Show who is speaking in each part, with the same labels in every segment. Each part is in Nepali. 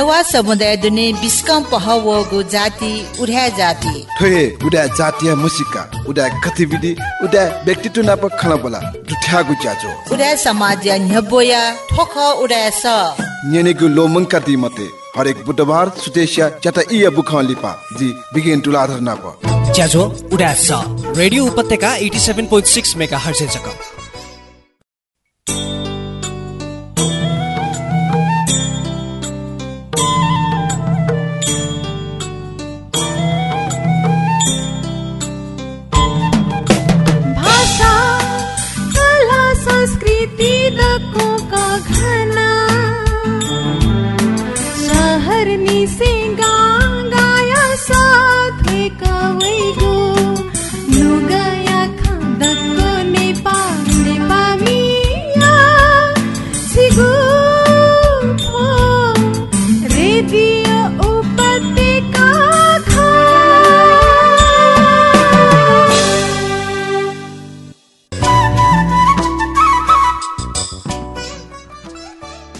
Speaker 1: नेवा समुदाय दुने बिस्कम पहवगु जाति उड्या जाति।
Speaker 2: ठोहे उडा जातीय मुसिका उडा गतिविधि उडा व्यक्तित्व नाप खला बोला ज्याजो
Speaker 1: उड्या समाज न्यबोया ठोख उड्या स।
Speaker 2: नेनेगु लोमंका दी मते हरेक बुधबार सुतेशिया चटा इया बुखा लिपा जी बिगिन टु लाधर नाप।
Speaker 3: ज्याजो उडा स। रेडियो उपत्यका 87.6 मेगाहर्ज जक
Speaker 4: संस्कृति दकोका घना। शहर निसे गाया साथे कवैगो लुगाया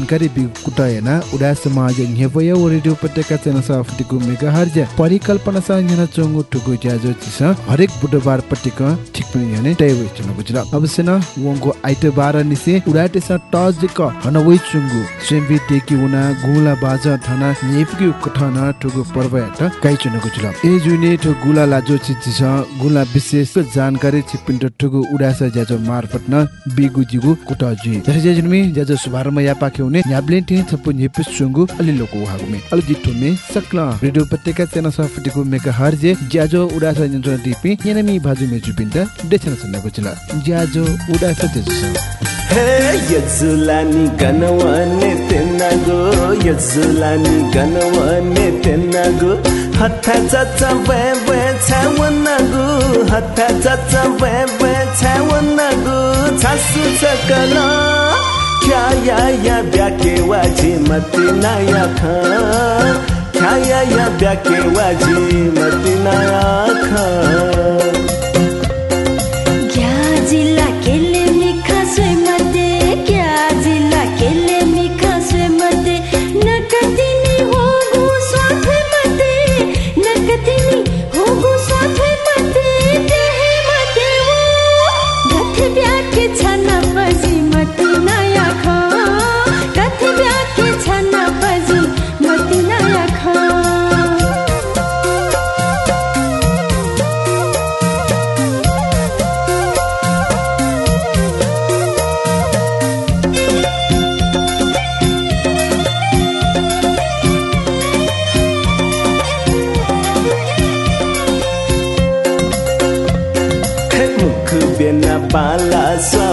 Speaker 5: व जानकारी उडा समाज न्हेवय व रेडियो उपत्यका चेन सफटिको मेगा हर्ज। परिकल्पना सा न्यना चंगु ठुगु ज्याजो चिस। हरेक बुधबार पटिक ठिक पनि याने तय वइ चुना बुझला अवश्य न वंगो आइतबार निसे उडाटे सा टजिक हन वइ चुंगु सेम्बि टेकी उना गुला बाजा थना नेफकी कठन ठुगु पर्व यात काइ चुना बुझला ए जुने ठु गुला लाजो चिस। गुला विशेष जानकारी छिपिन्ट ठुगु उडास ज्याजो मार्फत न बिगु जिगु कुटा जि जसे ज्याजो सुभारम या पाखे हुने न्याब्लेन थे थपु नेपिस सुंगु अलि लोको हागुमे। अलि जिठो मे सकला। रेडियो उपत्यका चेना सफटिको मेका हरजे ज्याजो उडास यन्त्र दिपि यनमी भाजु मेजु पिन्ता देछन सन्नको चला ज्याजो उडास तेजस
Speaker 6: हे यजुलानी गनवाने तेनागो यजुलानी गनवाने तेनागो हत्था चाचा वे वे छावनागो हत्था चाचा वे वे छावनागो छासु चकला क्या या या ब्याके वाजी मति नया खा क्या या या ब्याके वाजी मति नया खा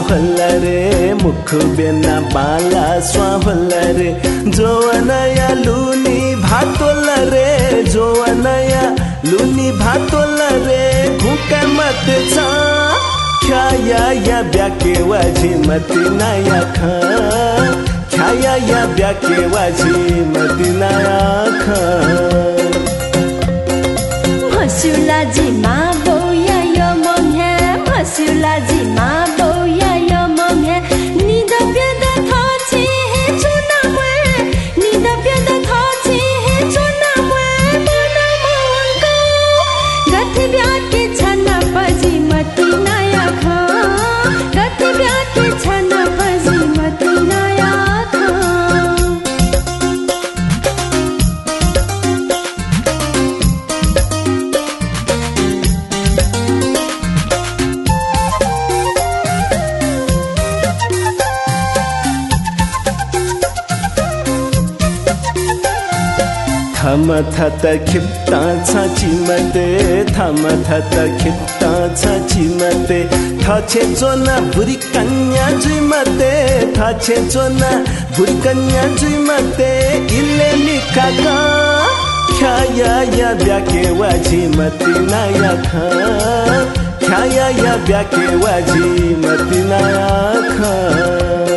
Speaker 6: स्वाहल रे मुख बेना बाला स्वाहल रे जो नया लुनी भातोल रे जो नया लुनी भातोल रे घुका मत छ ख्याया या ब्याके वाजी मति नया खा ख्याया या ब्याके वाजी मति नया खा।
Speaker 4: मसुलाजी मा
Speaker 6: थात खिप्ता छ चिमते थाम थात खिप्ता छ चिमते थाछे चोना बुरी कन्या जुइमते थाछे चोना बुरी कन्या जुइमते इले लिखाका ख्याया या ब्याके वाजी मती नया खा ख्याया या ब्याके वाजी मती नया खा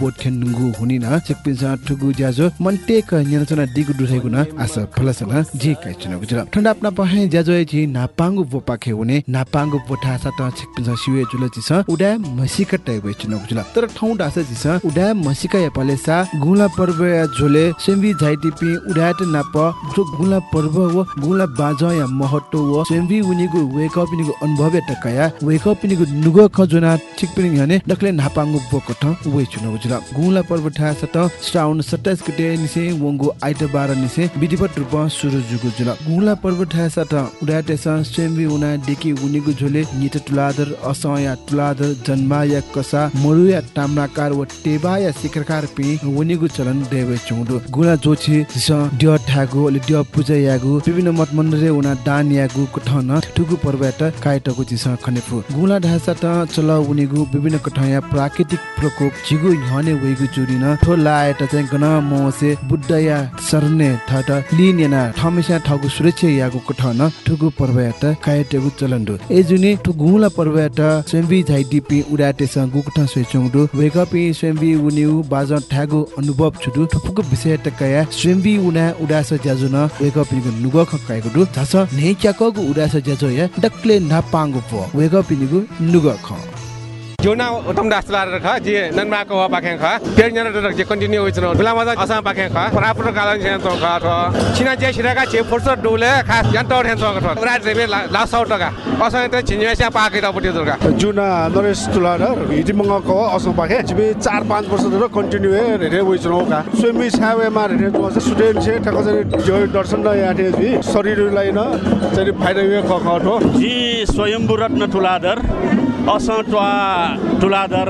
Speaker 5: बोट खेन्नुगु हुनि न चिकपिन्सा ठुगु ज्याजो मन्टेक न्याचना दिगु दुथैगु न आस फलसना जे काइ चुनगु जिल्ला ठण्डा अपना पहे ज्याजो जी नापांगु बोपाखे हुने नापांगु बोठा सा त चिकपिन्सा सिवे जुल जिस उडा मसिका टाइबै चुनगु जिल्ला तर ठौ डास जिस उडा मसिका या पलेसा गुला पर्व या झोले सेम्बी झाइटिपी उडाट नाप जो गुला पर्व व गुला बाज या महत्व व सेम्बी उनिगु वेक अप निगु अनुभव टकया वेक अप निगु नुगो खजुना चिकपिन हने डक्ले नापांगु बोकठ वे चुनगु जिल्ला गुला पर्व ठा सत श्रावण 27 गते निसे वंगु आइतबार निसे विधिवत रूप सुरु जुगु जिल्ला गुला पर्व ठा सत उडाटे स सेम्बी उना डेकी उनिगु झोले नित तुलादर असया तुलादर जन्मा या कसा मरु या ताम्राकार व टेबा या शिखरकार पि उनिगु चलन देवे चुंडु गुला जोछि स ड्य ठागु ले ड्य पूजा यागु विभिन्न मत मन्दिर उना दान यागु कठन ठुगु पर्वत काइटगु जिस खनेफु। गुला ढासा त चल उनिगु विभिन्न कठया प्राकृतिक प्रकोप झिगु हने वेगु जुरिन ठो लाएट चाहिँ गन मोसे बुद्धया सर्ने ठट लिनेना ठमेसा ठगु सुरक्षा यागु कठन ठुगु पर्वत काइटगु चलन्दु। ए जुनि ठुगुला पर्वत स्वयंबी झाइडिपी उडाटे स गुकठ सोचौडु वेगपि स्वयंबी उनिउ बाज ठ्यागु अनुभव छुडु। ठुपुको विषय टकया स्वयंबी उना उडास ज्याजुन वेगपि नुग खकाइगु दु झस ने च्याकगु उडास ज्याजो या डक्ले नापांगु पो वेगपि निगु नुग ख
Speaker 7: जोना उत्तम दासला रखा जे ननमा को पाखे खा पेर जना रख जे कंटिन्यू होइछ न बुला मजा असा पाखे खा प्रापर कालन जे तो खा तो छिना जे छिराका जे फोर्स डोले खा यान तो हेन तो खा रात रेबे ला सौ टका असा त छिन्या सा पाके त पटे दुर्गा
Speaker 8: जुना नरेश तुलाडर हिटी मङ्गको असो पाखे जिबे चार पाँच स्विमी जो स्टुडेन्ट छे ठक जरे जो दर्शन न याथे जि शरीरलाई न चाहिँ फाइदा वे ख ख ठो
Speaker 9: जी स्वयम्भू रत्न तुलाधर असटवा तुलाधर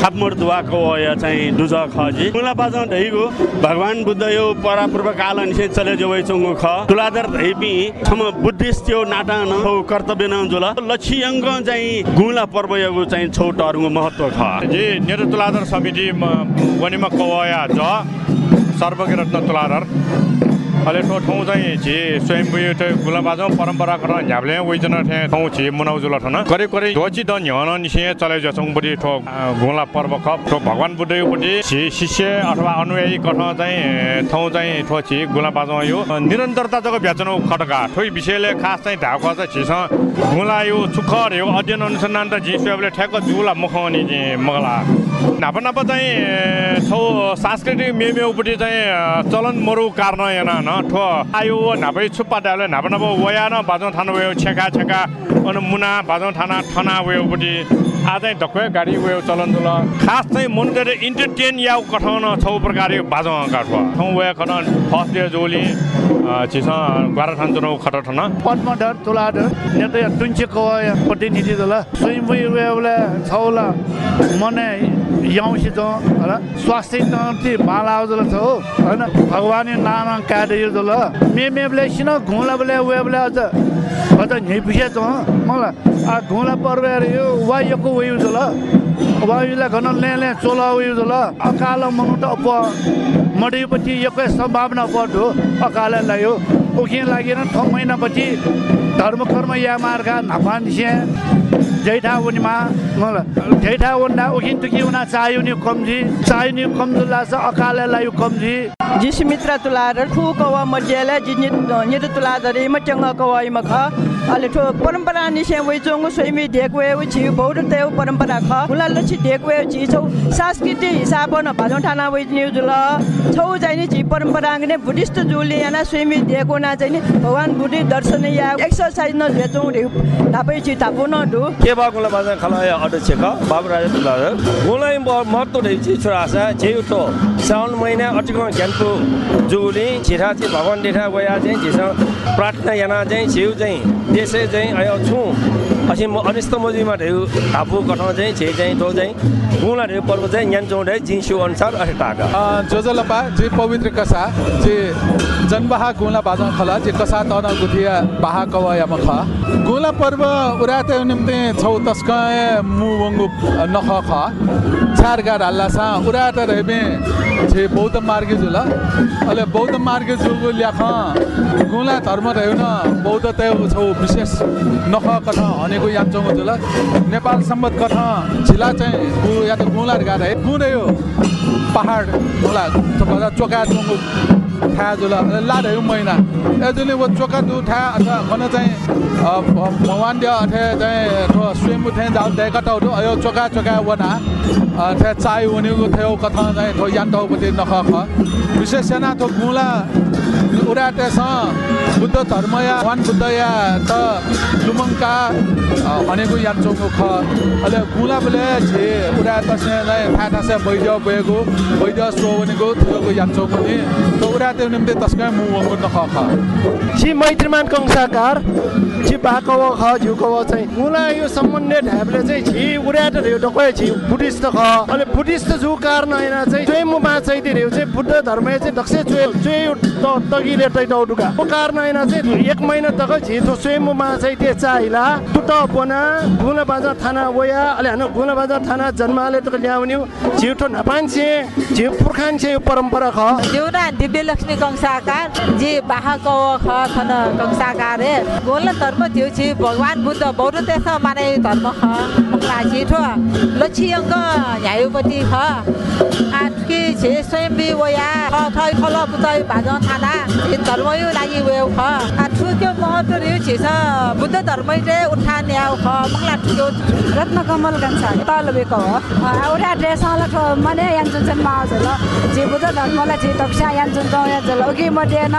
Speaker 9: खापमोड दुवाको या चाहिँ दुज खजी मुला बाजा ढैगो भगवान बुद्ध यो परापूर्व काल निसे चले जो चंगु ख। तुलाधर ढैपि थम बुद्धिस्ट यो नाटा न कर्तव्य न जुल। लक्ष्यङ्क चाहिँ गुला पर्व यो चाहिँ छौटहरूको महत्व ख।
Speaker 7: जी नेत्र तुलाधर समिति वनिमा कवया ज। सर्वज्ञ रत्न तुलाधर। अहिले ठाउँ चाहिँ झे स्वयम्भू त्यो गुलाबाजो परम्परागत झ्याब्ले वइजन ठे ठाउँ झे मनाउ जुल ठन करे करे ध्वजी द न्हन निसे चले जसङ बडी ठो गुला पर्व खप ठो भगवान बुद्ध यो बडी झे शिष्य अथवा अनुयायी कठ चाहिँ ठाउँ चाहिँ ठो झे गुलाबाजो यो निरन्तरता जग भ्याचन खटका ठोइ विषयले खास चाहिँ ढाक चाहिँ गुला यो सुखर यो अध्ययन अनुसन्धान त झे स्वयंले ठ्याक्क जुला मुखनी मगला। नापा नापा चाहिँ छौ सांस्कृतिक मेमेउपट्टि चाहिँ चलन मरु कार्न एना न ठो आयो नापै छुप्पा डाले नापा नापा वया न बाजौ थाना वयो छेका छेका अनि मुना बाजौ थाना ठना वयोपट्टि आज धक्कै गाडी वयो चलन जुल खास चाहिँ मन गरे इन्टरटेन या कठाउन छौ प्रकार यो बाजौ काठ ठाउँ वया खन फर्स्ट डे जोली चिस बाह्र ठान चुनाउ खट ठन
Speaker 8: पद्मधर तुलाधर नेत तुन्छे कवय प्रतिनिधि दल। स्वयम्भू वेवले छौला मने याउँसी त स्वास्थ्य तन्त्री बाला जल छ हो होइन? भगवान् नाम काटे जल। मे मेबले सिन घुला बले वेबले अझ अझ झिपिसे त मलाई। घुला पर्व यो वा यको ले। ले चोला उयो जल अकाल त अप मडिपछि यकै सम्भावना पढ्यो अकाल लाग्यो उखिन लागेन। छ महिनापछि धर्म कर्म या मार्गा नाफान्से। जैठा उनीमा जैठा उन्दा उखिन तुकी उना चाहियो नि कम्जी। चाहियो नि कमजोर लाग्छ अकाले लाग्यो कम्जी।
Speaker 10: जिसमित्र तुलादर खु कवा मध्यले जिनित नित तुलादर इम चंग कवा इम ख। अले ठो परम्परा निसे जोंग सोइमी देखवे उ छि बौद्ध तेउ परम्परा ख। उला लछि देखवे छि छौ सांस्कृतिक हिसाब न भाजो ठाना वइ न्यु जुल। छौ जाइनि छि परम्परा गने बुद्धिस्ट जुले याना सोइमी देखो ना चाहिँ भगवान बुद्धि दर्शन या एक्सरसाइज न जेचौ रे तापै छि तापो न दु।
Speaker 11: के बा गुला बाजा खलाया अध्यक्ष का बाबु राजा तुलार गुलाई महत्व रहेछ छोरा छ जेउटो साउन महिना अटिको ज्ञानको जुली छिरा चाहिँ भगवान देखा गया चाहिँ झिस प्रार्थना याना चाहिँ छेउ चाहिँ त्यसै चाहिँ आयो छु। असी म अनिस्त मजुमा ढेउ आफू कठाउँ चाहिँ छे चाहिँ तो चाहिँ गुला ढेउ पर्व चाहिँ ज्ञान चौँ जिन्सु अनुसार अहे टाका
Speaker 12: जोजलपा जे पवित्र कसा जे जनबाहा गुला बाजा खला जे कसा तन गुथिया बाहा कवया मख। गुला पर्व उराते निम्ति छौ तस्कय मु वंगु नख ख। चार गाड हल्ला सा उराते रेबे छे बौद्ध मार्ग जुल अले बौद्ध मार्ग ल्याख गुला धर्म रह्यो न बौद्ध ते छौ विशेष नख कथा हनेको यान्छौ जुल नेपाल सम्बत कथा जिल्ला चाहिँ गु या त गुला गाड है गु रह्यो पहाड बजा चोका चोङ्गु। ठा जुल लाडहरू महिना। एजुले वो चोका दु ठा अथवा मन चाहिँ भगवान दिया अथे चाहिँ स्वयं थे जाउ दे कटाउ दु। अयो चोका चोका वना। थे चाय वनिगु थियो कथा चाहिँ थो यान्टौ पति नख ख। विशेष सेना थो गुला उराटेस बुद्ध धर्म या भगवान बुद्ध या त लुमङका भनेको यान्चोको ख। अहिले गुला बेले झे उरा तसे नै थाहा थाहा वैद्य बएको वैद्य सो भनेको थियो यान्चो पनि त उरा त्यो तस्कै मु वंगु नख ख
Speaker 13: छि मैत्रीमान कंसाकार छि बाकव ख झुकव चाहिँ मुला यो सम्बन्ध ढाबले चाहिँ छि उराट रे डकै छि बुद्धिस्ट ख अहिले बुद्धिस्ट जु कारण हैन चाहिँ चोइ मुमा चाहिँ दिरे चाहिँ बुद्ध धर्म चाहिँ दक्ष चोइ चोइ त तगिले तै डौडुका ओ कारण हैन चाहिँ एक महिना तक छि तो चोइ मुमा चाहिँ ते चाहिला तुट बना गुला बाजा थाना वया अहिले हानो गुला बाजा थाना जन्माले तक ल्याउने छिउठो नपान छे झिउ पुर्खान छे परम्परा ख
Speaker 14: देउरा दिव्य लक्ष्मी कंसाकार जे बाहा कव ख खन कंसाकार रे गोल धर्म थियो छि भगवान बुद्ध बौद्ध देश माने धर्म ख मकला छिठो लछि अंग न्यायोपति ख। आटके छे स्वयं बि वया ख थै खल पुतै भाजन थाना ये धर्म यो लागि वेउ ख। आठु के महत्व रे छि स बुद्ध धर्म रे उठान याउ ख मकला ठुलो
Speaker 15: रत्न कमल कंसा तल बेको औरा ड्रेस ठो मने यान्छन् छन् माजल जे बुद्ध धर्मलाई जे तक्षा यान्छन् त या जल। ओके मटे न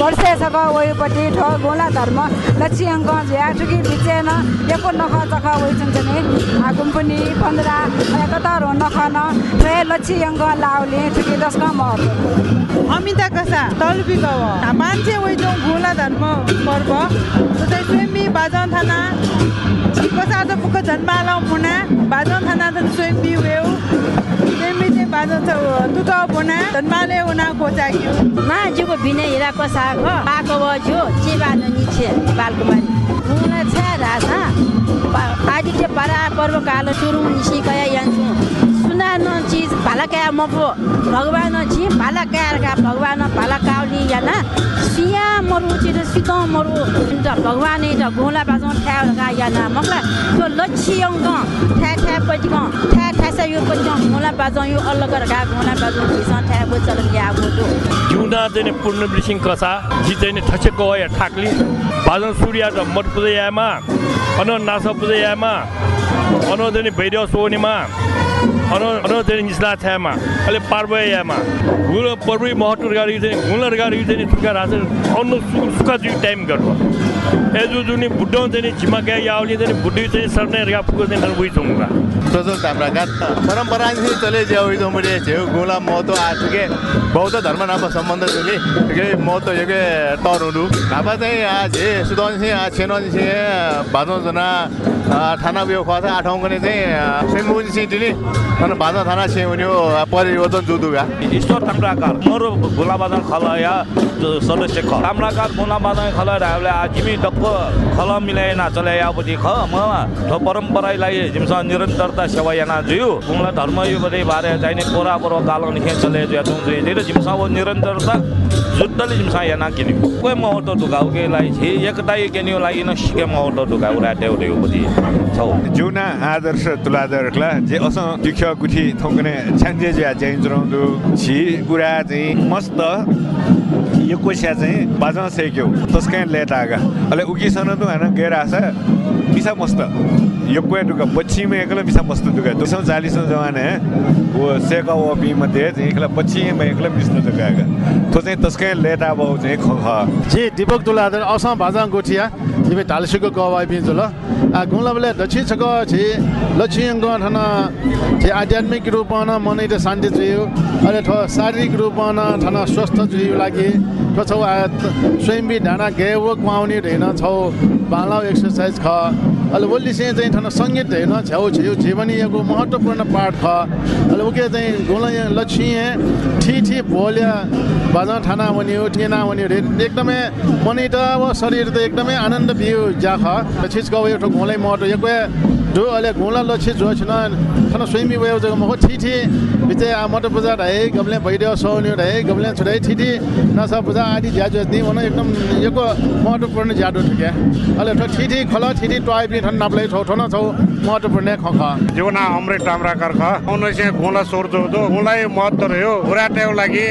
Speaker 15: वर्षे सक वयपट्टि ठो गोला धर्म। लक्षी अङ्क जे आठुकी बिचे न एको नख चख वइ छन् छने आगुम पनि पन्ध्र कतार हो नख न ठे लक्षी अङ्क लाउले ठुकी दस कम
Speaker 16: अमिता कसा? तलबी गव मान्छे वइ जो गोला धर्म पर्व। ततै स्वयं बाजन थाना। कसा त पुक जन्माला मुना। बाजन थाना त स्वयं बि वेउ छ तुत बुना जन्माले उना खोजाक्यो
Speaker 17: ना जुको बिने हिराको साग पाको बज्यो चिबानो निछे बालकुमारी मुला छ्या रासा आदित्य पारा पर्व कालो सुरु निसिकया यान्छु सुना न चिज भाला क्या म पो भगवान छि भाला क्या भगवान भाला काउली याना सिया मरु चिर सित मरु त भगवान त गोला बाजो ठ्या का याना मकला त्यो लच्छी अङ्क ठ्या ठ्या पटि ठ्या ठ्या यो यो अलग गा गोला बाजो भिसा ठ्या बो चल ल्या गो तो
Speaker 11: जुना चाहिँ पूर्ण ब्लिसिङ कसा जी चाहिँ ठसेको या ठाक्ली बाजन सूर्य र मठ पूजायामा अन नासा पूजायामा भैरव सोनीमा अन निस्ला छ्यामा अहिले पार्वयामा गाडी चाहिँ चाहिँ सुखा टाइम गर्नु एजु जुनी बुड्डो चाहिँ झिमा क्या यावली चाहिँ बुड्डी चाहिँ सर्ने फुको चाहिँ छौँगा
Speaker 18: प्रजल ताम्रा गात चले ज्याउ मुडे झेउ गुला महत्व आठुके बौद्ध धर्म नापा सम्बन्ध चले के महत्व तरुनु नापा चाहिँ आ झे सुदन से आ छेनन से बादो जना थाना बियो खा आठौँ गने चाहिँ सेम्बुन से दिने अनि बाजा थाना छे उनी परिवर्तन जुदुगा
Speaker 11: ईश्वर ताम्राकार मोरो गुला बादन खलया सदस्य ख ताम्राकार गुला बादन खला रावले आजिमी डक्को खल मिलाएन चले यापति ख म थो परम्परालाई जिमसा निरन्तरता सेवा याना जुयु गुला धर्म यो गरे बारे चाहिने कोरा पर्व कालो निखे चले जुया जुय जिमसा वो निरन्तरता
Speaker 19: जुत्तले जिमसा याना किनि कोइ महत्व दुगाउ के लागि छे एकता केनियो लागि न सिके महत्व दुगाउ राटे उठे उपति छौ
Speaker 20: जुना आदर्श तुलादरकला जे अस दुख गुठी थोकने छ्यान्जे ज्या चाहिँ जुराउँदो छि कुरा चाहिँ मस्त यो कोसिया चाहिँ बाजा सेक्यो तस्कै लेटागा अले उकिसन तु हाना गएर आसा मिसा मस्त यो कोया दुका बच्ची में एकला मिसा मस्त दुका दोसौ चालीस जमाने वो सेका वपी मध्ये एकला बच्ची में एकला मिस्न दुकागा तो चाहिँ तस्कै लेटा बाउ चाहिँ ख ख।
Speaker 13: जी दीपक तुलादर असम भाजा गोठिया। जिबे ढालसिको गवाई बिजुल जुल आ गुलाबले दछि छक छि लक्ष्यंग ठन जे आध्यात्मिक रूपमा मनै शान्ति चाहियो। अरे ठ शारीरिक रूपमा ठन स्वस्थ चाहियो लागि। छ छौ स्वयं बि ढाना गेवक माउने ढेन छौ बाला एक्सरसाइज ख। अहिले ओली चाहिँ ठन सङ्गीत हेर्न छेउ छेउ जीवनी यहाँको महत्त्वपूर्ण पाठ ख। अहिले उके चाहिँ गोला लक्ष्य ठी ठी भोल्या बाजा ठाना भन्यो ठेना भन्यो एकदमै मनै त अब शरीर त एकदमै आनन्द बियो जा ख। छिच गयो एउटा घोलै महत्त्व दो अहिले घोला लक्ष्य जो छिन स्वयं ठी ठी बिचे आ मटर पूजा ढाइ गमले भइदियो सौन्यो छुडाइ ठी ठी नसा पूजा आदि ज्याजो भन एकदम यको महत्त्वपूर्ण ज्यादो ठिक अहिले ठो ठी ठी खल ठी ठी टॉय पनि ठन नाप्लै छौ ठन छौ महत्त्वपूर्ण
Speaker 7: दो दो गोलाई महत्त्व रह्यो उराटेको लागि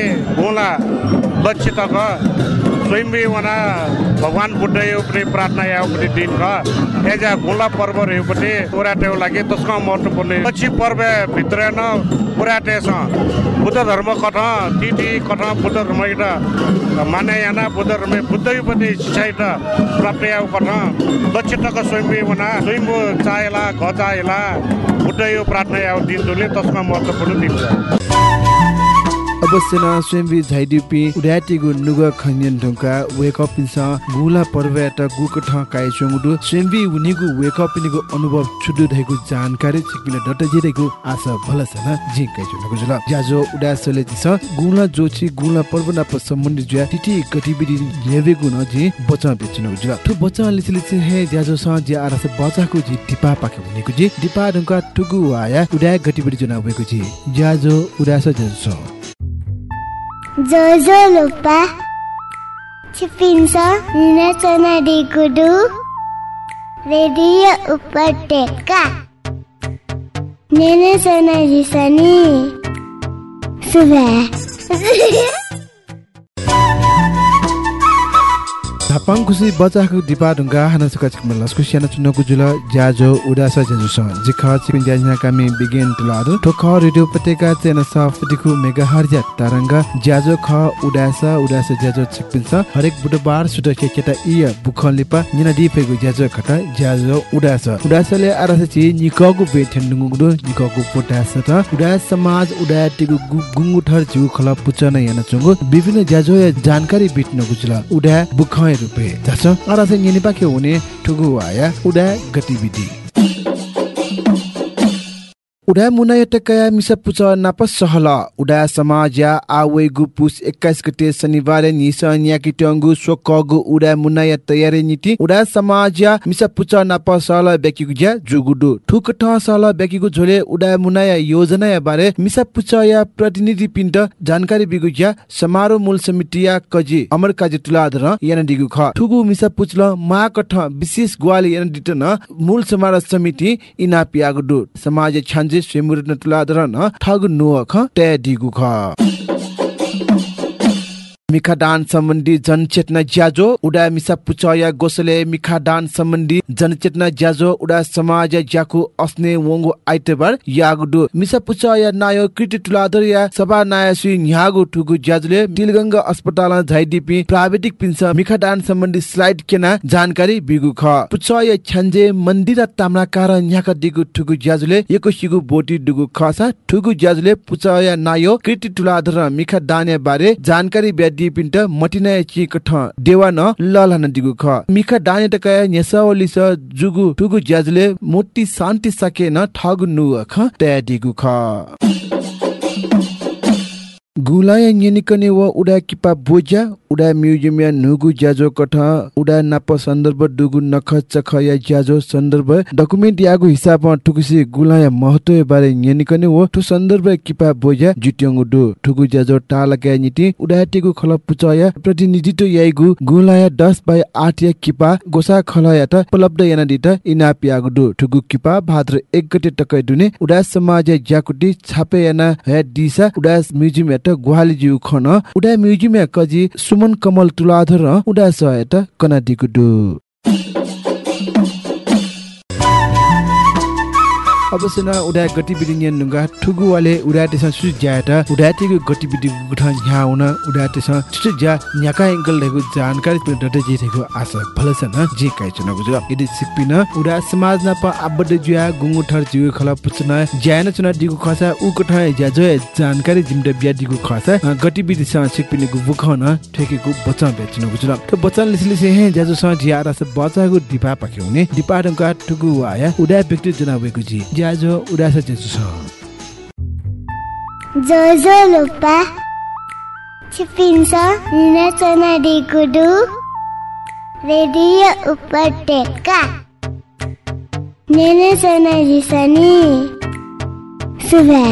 Speaker 7: स्वयं वना भगवान बुद्ध उपरि प्रार्थना या उपरि दिन ख। एजा गोला पर्व रहेपट्टि उराटेको लागि त्यसको महत्त्वपूर्ण लक्ष्य पर्व भित्र न छ। बुद्ध धर्म कठ तिथि कठ बुद्ध धर्म माने याना बुद्ध धर्म बुद्ध पनि शिक्षा प्राप्त या कठ लक्ष्य तक स्वयं वना स्वयं चाहेला घ चाहेला। बुद्ध यो प्रार्थना या दिन दुले त्यसको महत्त्वपूर्ण दिन छ
Speaker 5: अवश्य न स्वयंबी झाइडिपी उड्याटीगु नुग खन्यन ढुङ्का वेक गुला पर्वत गुक ठ काय चंगुडु स्वयंबी उनीगु अनुभव छुडु धैगु जानकारी छिकिले डट जिरेगु आशा भलसन जि काय जुनको जुल। ज्याजो उडासले दिस गुला जोछि गुला पर्व नाप सम्बन्धी ज्या टिटी गतिविधि लेवेगु न जि बचा बेच्नु जुल। ठु बचा लिसिले चाहिँ हे ज्याजो स ज्या आरस बचाको जि टिपा पाके हुनेको जि। टिपा ढुङ्का टुगु आया उडा गतिविधि जुना भएको जि। ज्याजो उडास जन्स
Speaker 21: Jojo lupa Cipinso Nina Sona di Kudu Radio Upateka Nina Sona di Sani Sudah
Speaker 5: धापाङ खुसी बचाको दिपा ढुङ्गा हाना सुका चिकमा लस्कु स्याना चुनको जुल ज्याजो उडास ज्याजो स जिख चिपिन ज्याजना कामी बिगेन तुलाद ठोख रेडियो पटेका चेन सफ मेगा हर्ज तरंग ज्याजो ख उडास उडास ज्याजो स हरेक बुधबार सुट केटा इय बुखन लिपा निना दिपेगु ज्याजो खटा ज्याजो उडास उडासले आरस छि निकगु बेथेन नुगुडु निकगु पोटास त उडास समाज उडाटिगु गुंगु ठर जिउ खला पुचन याना विभिन्न ज्याजो जानकारी बिट्न गुजुल उडा बुखय रुपे जाछ अरा चाहिँ यनि पाखे हुने ठुगु आया उडा गतिविधि उडा मुना यटकया मिसा पुच नाप सहल उडा समाज या आवे गु पुस 21 गते शनिबार निस न्याकी टंगु सोकगु उडा मुना या तयारी नीति उडा समाज या मिसा पुच नाप सहल बेकी गुज्या जुगुडु ठुक ठ सहल बेकी गु झोले उडा मुना या योजना या बारे मिसा पुच या प्रतिनिधि पिण्ड जानकारी बिगुज्या समारोह मूल समिति या कजी अमर काजी तुलाधर याना दिगु ख ठुगु मिसा पुचल मा कठ विशेष ग्वाली याना दिटन मूल समारोह समिति इना पियागु समाज छान जे तुलाधर न ठग नुख ट्या दिगु ख मिखा दान सम्बन्धी जनचेतना ज्याजो उडा मिसा पुचया गोसले मिखा दान सम्बन्धी जनचेतना ज्याजो उडा समाज ज्याकु अस्ने वंगु आइतबार यागुडु मिसा पुचया नायो कृति तुलाधर या सभा नाय सुइ न्यागु ठुगु ज्याजुले तिलगंगा अस्पताल झाइदिपी प्राविधिक पिन्छ मिखा दान सम्बन्धी स्लाइड केना जानकारी बिगु ख पुचया छन्जे मन्दिर ताम्राकार न्याका दिगु ठुगु ज्याजुले यको सिगु बोटी दुगु खसा ठुगु ज्याजुले पुचया नायो कृति तुलाधर मिखा बारे जानकारी ब्यादि पिन्ट मटिना चिक ठ देवा न दिगु ख। मिखा दाने त कया न्यसावली स जुगु टुगु ज्याजले मोटी शान्ति सके न ठग नु ख। त्या दिगु ख। गुलाय न्यनिकने व उडा किपा बोजा उडा म्युजियम या नुगु ज्याजो कठ उडा नाप सन्दर्भ डुगु नख चख या ज्याजो सन्दर्भ डकुमेन्ट यागु हिसाबमा ठुकुसी गुलाय महत्व बारे न्यनिकने व ठु सन्दर्भ किपा बोजा जुट्यंगु दु ठुगु ज्याजो टालका निति उडा टिगु खल पुचया प्रतिनिधित्व याइगु गुलाय 10 बाई 8 या किपा गोसा खलया त उपलब्ध याना दिता इना पियागु दु ठुगु किपा भाद्र 1 गते टकै दुने उडा समाज ज्याकुटी छापे याना हे दिसा उडा म्युजियम यात गुहाली जिउ खन उडा म्युजियम कजी सुमन कमल तुलाधर उडा सहायता कनादिगु दु अवश्य न उडा गतिविधि नियन नुगा ठुगु वाले उडा तेस सु ज्याटा उडा तिगु गतिविधि गुठा न्या हुन उडा तेस सु ज्या न्याका एंगल रहेको जानकारी पनि डटे जे रहेको आशा भलस न जे काइ चुन गुजर यदि सिपिन उडा समाज न प आबड जुया गुंगु ठर जिउ खला पुचन ज्यान चुन दिगु खसा उ कठा ज्या जो जानकारी जिमड बिया दिगु खसा गतिविधि स सिपिन गु न ठेकेको बचा बेच्न गुजर त बचन लिसले से हे ज्याजो स ज्या रस बचाको दिपा पाके हुने। दिपा ढंका ठुगु आया उडा व्यक्ति जनावेको जी। ज्याजो उडास जेजु छ
Speaker 21: जोजो लुपा छिपिन्छ निनाचना डिगुडु रेडियो उपत्यका निनाचना जिसनी सुबह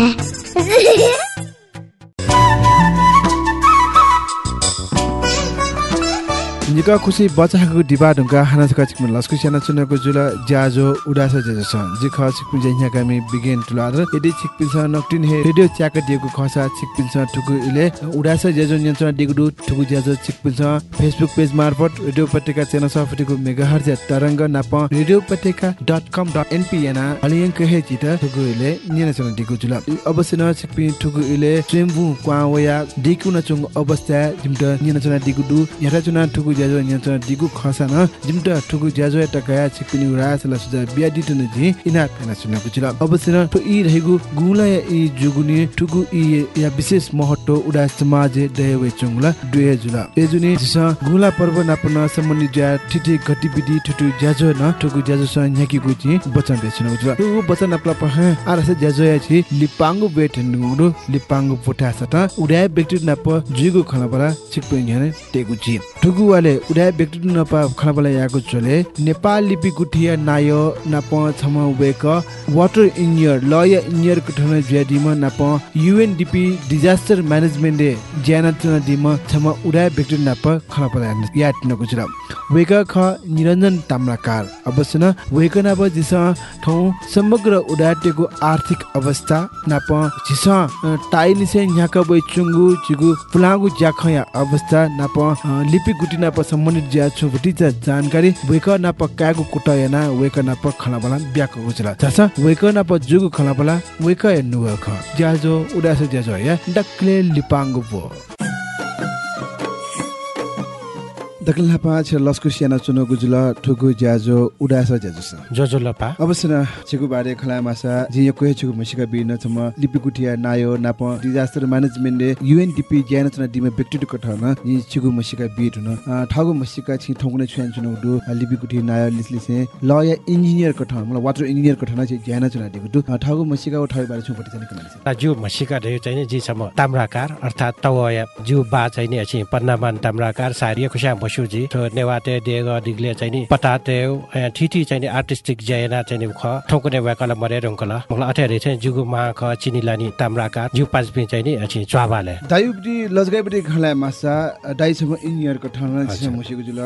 Speaker 5: निका खुसी बचाको डिबा ढुङ्गा हाना सका छिकम लस्कु स्याना चुनको जुल ज्याजो उडास जेजो छ जि ख छिकपि जन्या कामी बिगेन तुलाद यदि छिकपि छ नक्टिन हे रेडियो च्याक दिएको खसा छिकपि छ ठुकु इले। उडास जेजो नियन्त्रण दिगु दु ठुकु ज्याजो छिकपि छ फेसबुक पेज मार्फत रेडियो उपत्यका च्यानल सफटिको मेगाहर्ज तरंग नाप। रेडियो उपत्यका डट कम डट एनपी याना अलियंक हे चित ठुकु इले नियन्त्रण दिगु जुल। अवश्य न छिकपि ठुकु इले स्वयंभू क्वावया दिकु न चुङ अवस्था जिमट नियन्त्रण दिगु दु यारा चुना ठुकु ज्याजो नियन्त्रण दिगु खसन जिमट ठुगु ज्याजो एटा गया छिकपिनि रास ला सुजा बिया दिटन जि इना फेना सुनको चिला अवश्य न तो ई रहेगु गुला या ई जुगुनि ठुगु ई या विशेष महत्व उडा समाज दयवे चंगला दुए जुला एजुनि जिस गुला पर्व नापन सम्बन्धी ज्या ठिठी गतिविधि ठुटु ज्याजो न ठुगु ज्याजो स न्याकीगु जि बचन बेछन जुला उ बचन अपला प ह आरस ज्याजो या छि लिपांगु बेट नुगु लिपांगु पुटा सत उडा व्यक्ति नाप जुगु खनबरा छिकपिनि न्याने टेगु जि ठुगु वाले उडा व्यक्ति नपा खनबला याको चले नेपाल लिपि गुठिया नायो नाप छम वेक वाटर इन्जिनियर लय इन्जिनियर कठन ज्यादिम नाप युएनडीपी डिजास्टर म्यानेजमेन्ट डे दिम छम उडा व्यक्ति नाप खनबला या तिन गुजरा वेक ख निरञ्जन ताम्राकार। अवश्य वेक नाप जिस ठौ समग्र उडाटेको आर्थिक अवस्था नाप झिस टाइलिसे न्याक बै चुङ्गु चिगु पुलागु ज्याखया अवस्था नाप लिपि गुटी नाप सम्बन्धित ज्या छु भुटी जानकारी वेक नाप कागु कुटयना वेक नाप खलाबला ब्याक गुजला जस वेक नाप जुगु खलाबला वेक नुव ख ज्याजो उडास ज्याजो या डक्ले लिपाङ्गु बो दकल पाँच लस्कु स्याना चुनो गुजुल ठुगु ज्याजो उडास ज्याजो छ।
Speaker 22: जोजो लपा
Speaker 5: अवश्य न छिगु बारे खला मासा जि यो कोहे छिगु मसिका बिन छम लिपि गुठिया नायो नाप डिजास्टर म्यानेजमेन्ट डे युएनडीपी ज्यान चना दिमे व्यक्तिगत कठन जि छिगु मसिका बिट हुन। ठगु मसिका छि ठौकुने छ्यान चुनो दु लिपि गुठी नायो लिसलिसे ल या इन्जिनियर कठन मलाई वाटर इन्जिनियर कठन चाहिँ ज्यान चना दिगु दु ठगु मसिका ठगु बारे छु पति जाने कमाले
Speaker 22: जिउ मसिका रहे चाहिँ जी सम ताम्राकार अर्थात तवया जिउ बा चाहिँ नि अछि पन्नामान ताम्राकार सारिय खुशा थो नेवाते देग दिगले चाहिँ नि पताते ठिठी चाहिँ नि आर्टिस्टिक जयना चाहिँ ख ठोकुने वाकला मरे रंकला मलाई अठेरे चाहिँ जुगु मा ख चिनिलानी ताम्राकार जिउ पाँचपि चाहिँ नि अछि च्वाबाले
Speaker 5: दायुबडी लजगाइबडी खला मासा दाइ छम इन्जिनियर कठन जिस मसिको जुल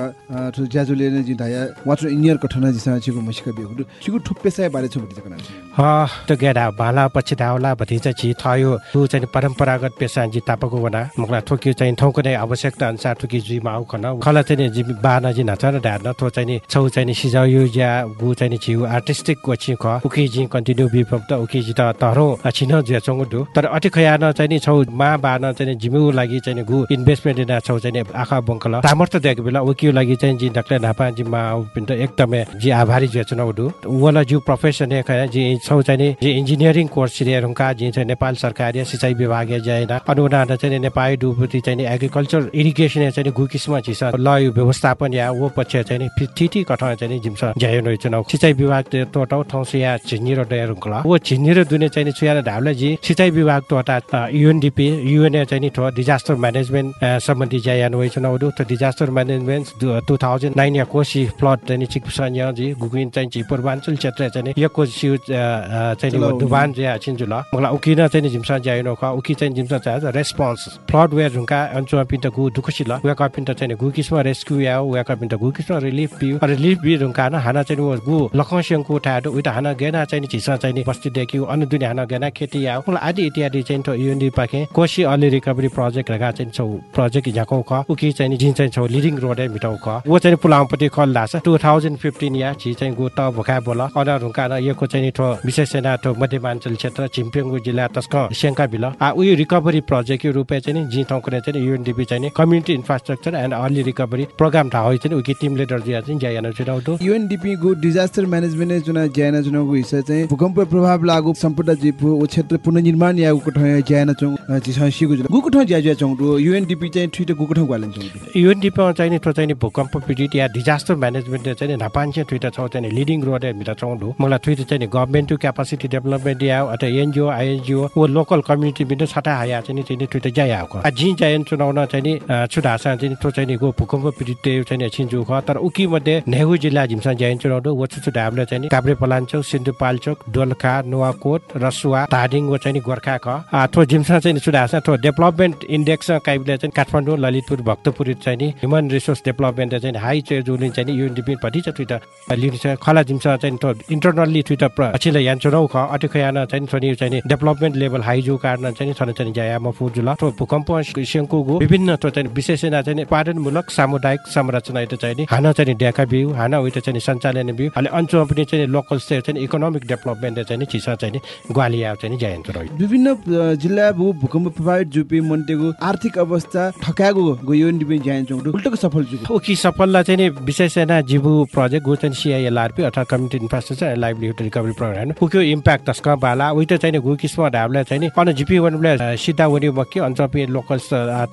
Speaker 5: थु ज्याजुले ने जि दाया वाटर इन्जिनियर कठन जिस छिगु मसिका बिगु छिगु ठुप पेसा बारे छ भति कना
Speaker 22: ह त गेडा बाला पछि दावला भति चाहिँ छि थयो तु चाहिँ परम्परागत पेसा जि तापको वना मकला ठोकी चाहिँ ठौकुने आवश्यकता अनुसार ठोकी जुइ माउ खन खला चाहिँ जि बाना जि नाच र ढार्न थो चाहिँ नि छौ चाहिँ नि सिजाउ यु ज्या गु चाहिँ नि छिउ आर्टिस्टिक कोछि ख उकि जि कन्टिन्यू बिफम त उकि जि त तरो छिन ज्या चंगु दु तर अति खया न चाहिँ नि छौ मा बाना चाहिँ नि जिमु लागि चाहिँ नि गु इन्भेस्टमेन्ट दिन छौ चाहिँ नि आखा बंकल सामर्थ्य दिएको बेला उकि लागि चाहिँ जि डक्ले नापा जि मा पिन्ट एकदमै जि आभारी ज्या चुनाउ दु वला जु प्रोफेसन ए खया जि छौ चाहिँ नि जि इन्जिनियरिङ कोर्स सिरे रुका जि चाहिँ नेपाल सरकार सिँचाइ विभाग ज्याइन अनुदान चाहिँ नि नेपाली डुबुती चाहिँ नि एग्रिकल्चर इरिगेसन चाहिँ नि गु किसिम छिस ल यो व्यवस्थापन या वो पक्ष चाहिँ नि ठिठी कठा चाहिँ नि जिम्स ज्यायो नै चुनाव सिँचाइ विभाग तो टाउ ठाउँ से या झिन्नी र डयर रुङ्कला वो र दुने चाहिँ छुया ढाउले जी सिँचाइ विभाग तो हटा युएनडीपी युएनए चाहिँ नि ठो डिजास्टर म्यानेजमेन्ट सम्बन्धी ज्याया नै चुनाव दु त disaster management two thousand nine या कोसी फ्लड चाहिँ नि चिकसन या जी गुगुइन चाहिँ पूर्वाञ्चल क्षेत्र चाहिँ यो कोसी चाहिँ नि दुबान ज्या छिन्जु ल मलाई उकिन चाहिँ नि जिम्सा ज्यायो न ख उकि चाहिँ जिम्सा चाहिँ रेस्पोन्स फ्लड वेयर रुङ्का अन्चुवा पिन्ट गु दुखसी ल वेका पिन्ट चाहिँ गु किस्म रेस्क्यू या वेका पिन्ट गु किस्म रिलिफ पिउ। रिलिफ बि रुङ्का न हाना चाहिँ वो गु। लखसियङको उठाएर उता हाना गेना चाहिँ छिसा चाहिँ बस्ती देखि अनु दुनि हाना गेना खेती या। आदि इत्यादि चाहिँ त युएनडी पाके कोसी अलि रिकभरी प्रोजेक्ट लगा चाहिँ छौ। प्रोजेक्ट झ्याकौ ख। उकि चाहिँ जिन चाहिँ छौ लिडिङ रोड मिटाउ ख। वो चाहिँ पुलामपट्टि खल लास टु थाउजन्ड फिफ्टिन या छि चाहिँ गु त भोका बोल अन रुङ्का न यो चाहिँ ठो विशेष सेना ठो मध्यमाञ्चल क्षेत्र छिम्पेङ्गु जिल्ला तस्क सेङ्का बिल आ उयो रिकभरी प्रोजेक्ट रूपे चाहिँ नि जी ठाउँको चाहिँ युएनडिपी चाहिँ community infrastructure and early recovery programme ठाउँ चाहिँ उकि टिम लिडर जिया चाहिँ ज्यान चुनाउ
Speaker 5: युएनडिपी गु डिजास्टर म्यानेजमेन्ट जुन ज्यान चुनाउको हिस्सा चाहिँ भूकम्प प्रभाव लागु जिपु ओ क्षेत्र पुनर्निर्माण या उको ठाउँ ज्यान चौ जिसा सिगु जुन गुको ठाउँ ज्या ज्या चौ युएनडिपी चाहिँ ठुइट गुको ठाउँ चौ
Speaker 22: युएनडिपी चाहिँ नि चाहिँ नि भूकम्प पीडित या डिजास्टर म्यानेजमेन्ट चाहिँ नि नापान्छ ठुइट छ चाहिँ लिडिङ रोड मिटा चौँडु मलाई ठुइट चाहिँ नि गभर्मेन्ट टु क्यापासिटी डेभलपमेन्ट या अथवा एनजिओ आइएनजिओ वो लोकल कम्युनिटी बिन्दु छटा हाया चाहिँ नि चाहिँ ठुइट ज्या आएको जी जायन चुनाउन चाहिँ नि छुडासा चाहिँ त्यो चाहिँ नि गो भूकम्प पीडित चाहिँ छिन्जु ख तर उकी मध्ये नेहु जिल्ला झिमसा ज्यान चुनाउनु वो छु हामीले चाहिँ काभ्रे पलाञ्चोक सिन्धुपाल्चोक डोल्खा नुवाकोट रसुवा धादिङ वो चाहिँ गोर्खा ख थो झिमसा चाहिँ छुडासा थो डेभलपमेन्ट इन्डेक्स काइबले चाहिँ काठमाडौँ ललितपुर भक्तपुर चाहिँ ह्युमन रिसोर्स डेभलपमेन्ट चाहिँ हाई चाहिँ जुन चाहिँ चाहिँ ट्विटर लिनु छ खला झिमसा चाहिँ थो इन्टरनल्ली ट्विटर पछिल्लो यान चुनाउ ख अटि खयान चाहिँ छोनी चाहिँ डेभलपमेन्ट लेभल हाई जो कारण चाहिँ छन चाहिँ ज्याया म फुजुल थो भूकम्प सिंहको विभिन्न थो चाहिँ विशेषना चाहिँ उत्पादनमूलक सामुदायिक संरचना itu चाहिँ नि हाना चाहिँ ड्याका बिउ हाना उयो चाहिँ सञ्चालन बिउ अहिले अञ्चलमा पनि चाहिँ लोकल स्टेट चाहिँ इकोनोमिक डेभलपमेन्ट चाहिँ नि छिसा चाहिँ ग्वालिया चाहिँ जायन्त रह्यो।
Speaker 5: विभिन्न जिल्ला भू भूकम्प प्रभावित जुपी मन्टेको आर्थिक अवस्था ठकाएको गयो नि जायन्त उल्टोको सफल जुको
Speaker 22: ओकी सफललाई चाहिँ नि विशेष होइन जिबु प्रोजेक्ट गो चाहिँ सिआइएलआरपी अथवा community infrastructure and livelihood recovery programme उक्यो impact तस्क बाला उयो चाहिँ गु किस्म ढाबलाई चाहिँ नि अन जिपी वनले सिधा वनि मक्की अञ्चपी लोकल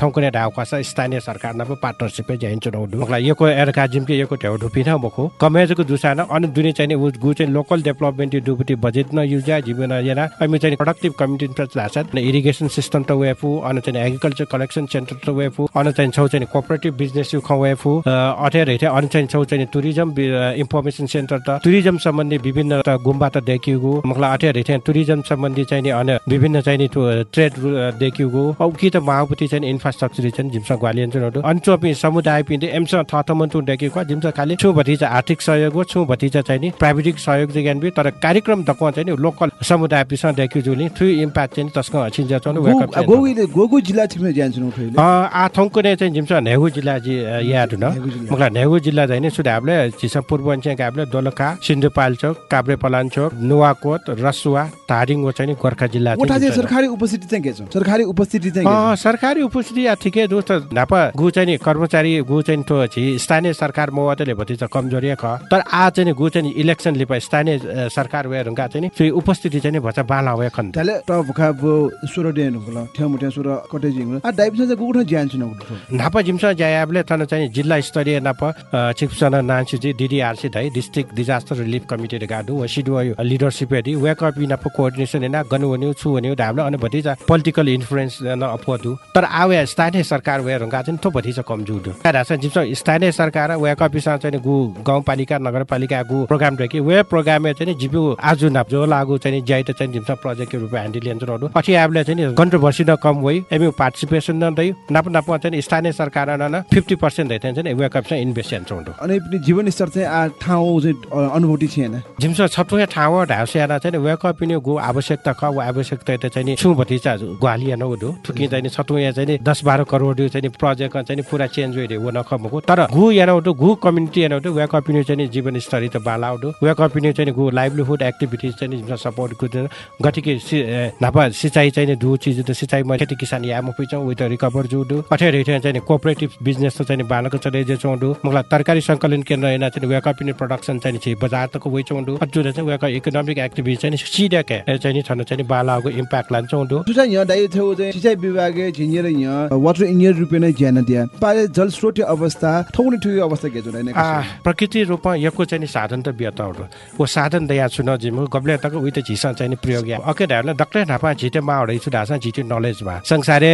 Speaker 22: ठाउँको ढाउ स्थानीय सरकार पो जाइन्छ नौडु मलाई यो एरका जिम्के यो ठेउ ढुपिन मखो कमेजको दुसान अन दुने चाहिँ उ गु चाहिँ लोकल डेभलपमेन्ट डुबुटी बजेट न युज जीवन याना हामी चाहिँ productive community infrastructure irrigation system त वेफु अन चाहिँ एग्रिकल्चर कलेक्सन सेन्टर त वेफु अन चाहिँ छौ चाहिँ कोअपरेटिभ बिजनेस यु खवेफु अठेर हेटे अन चाहिँ छौ चाहिँ टुरिज्म इन्फर्मेसन सेन्टर त। टुरिज्म सम्बन्धी विभिन्न त गुम्बा त देखिएको मलाई अठेर हेटे टुरिज्म सम्बन्धी चाहिँ अन विभिन्न चाहिँ ट्रेड देखिएको औ कि त महापति चाहिँ इन्फ्रास्ट्रक्चर चाहिँ जिम्सा ग्वालियन चाहिँ अञ्चपि समुदाय पिँदै एमसँग थथमन्टु देखिएको जिम्सा खालि छु भतिजा आर्थिक सहयोग हो छु भतिजा चाहिँ नि प्राविधिक सहयोग चाहिँ बि तर कार्यक्रम दक्वा चाहिँ नि लोकल समुदाय पिसँग देखियो जुनि थ्रु इम्प्याक्ट चाहिँ तस्क
Speaker 5: गोगुले गोगु जिल्ला छिमे जान्छु
Speaker 22: आ थौको ने चाहिँ जिम्सा नेहु जिल्ला जी याद न मलाई नेहु जिल्ला चाहिँ नि सुधाबले चिसा पूर्वाञ्चल काबले दोलखा सिन्धुपाल्चोक काभ्रे पलाञ्चोक नुवाकोट रसुवा धारिङ चाहिँ नि गोर्खा जिल्ला
Speaker 5: सरकारी उपस्थिति चाहिँ के छ? सरकारी उपस्थिति चाहिँ
Speaker 22: सरकारी उपस्थिति ठिकै दोस्त नापा गु चाहिँ नि कर्मचारी गु चाहिँ तो छि। स्थानीय सरकार मवातले भति छ कमजोरी ख। तर आ चाहिँ गु चाहिँ इलेक्सन लिपा स्थानीय सरकार वे रुङ्गा चाहिँ नि उपस्थिति चाहिँ भचा बाला वे खन
Speaker 5: तले त भखा बो सुरो डेन होला ठ्या मुठ्या सुरो कटे जिङ आ डाइबिसन चाहिँ गुठो ज्यान छु
Speaker 22: नापा जिमसा ज्यायाबले तन चाहिँ जिल्ला स्तरीय नापा चिकसन नान्सी जी डिडिआरसी धै डिस्ट्रिक्ट डिजास्टर रिलिफ कमिटी रे गाडु वसिडु लिडरशिप हेडी वेक अप इन कोअर्डिनेसन हैन गनु वन्यु छु वन्यु धाबले अनि भति पोलिटिकल इन्फ्लुएन्स न अफोदु तर आवे स्थानीय सरकार वे रुङ्गा चाहिँ थो भति छ कमजोर। रासा जिमसा स्थानीय सरकार अप चाहिँ गु गाउँपालिका नगरपालिका गु प्रोग्राम रे कि वे प्रोग्राम चाहिँ जिबु आजु नाप जो लागु चाहिँ ज्याइ त चाहिँ जिमसा प्रोजेक्ट रूपमा ह्यान्डल लिन्छ रहनु अठी आबले चाहिँ कन्ट्रोभर्सी न कम वइ एमि पार्टिसिपेसन न दै नाप नाप चाहिँ स्थानीय सरकार न 50% दै चाहिँ चाहिँ इन्भेस्ट हुन्छ
Speaker 5: अनि पनि जीवन स्तर चाहिँ ठाउँ चाहिँ अनुभूति छैन
Speaker 22: जिमसा छटुया ठाउँ ढाउसिया चाहिँ वेक अप पनि गु आवश्यकता ख आवश्यकता त चाहिँ छु भति चाहिँ ग्वालिया न उदो थुकी चाहिँ 10 12 करोड चाहिँ प्रोजेक्ट चाहिँ पुरा चेन्ज भइदियो वो नखमको तर गु उठो गु कम्युनिटी याना उठो वेक अप चाहिँ जीवन स्तर त बाला उठो वेक अप चाहिँ गु लाइभलीहुड एक्टिभिटिज चाहिँ सपोर्ट गर्दैन गतिके नापा सिँचाइ चाहिँ दु चिज सिँचाइमा खेती किसान या म पिछौँ उयो त रिकभर जुडु अठेर चाहिँ कोअपरेटिभ बिजनेस चाहिँ बालको चले जे चौँडु मलाई तरकारी सङ्कलन केन्द्र होइन चाहिँ वेक अप प्रोडक्सन चाहिँ छि बजार तको वइ चौँडु अझ चाहिँ वेक इकोनोमिक एक्टिभिटी चाहिँ सिधा चाहिँ छन चाहिँ बालाको इम्प्याक्ट लान्छ
Speaker 5: सुसा यहाँ दाइ थियो चाहिँ सिँचाइ विभाग झिनियर यहाँ वाटर इन्जिनियर रुपे नै ज्यान दिया पाले जल स्रोत अवस्था ठौनी ठुकी अवस्था गेजो नै
Speaker 22: प्रकृति रूपमा यको चाहिँ साधन त बियताउरो वो साधन दया छु न जिमु गब्ले तक उही त झिसा चाहिँ प्रयोग अके ढाले डक्टर नापा झिटे मा हडै छु ढासा झिटे नलेज मा। संसारे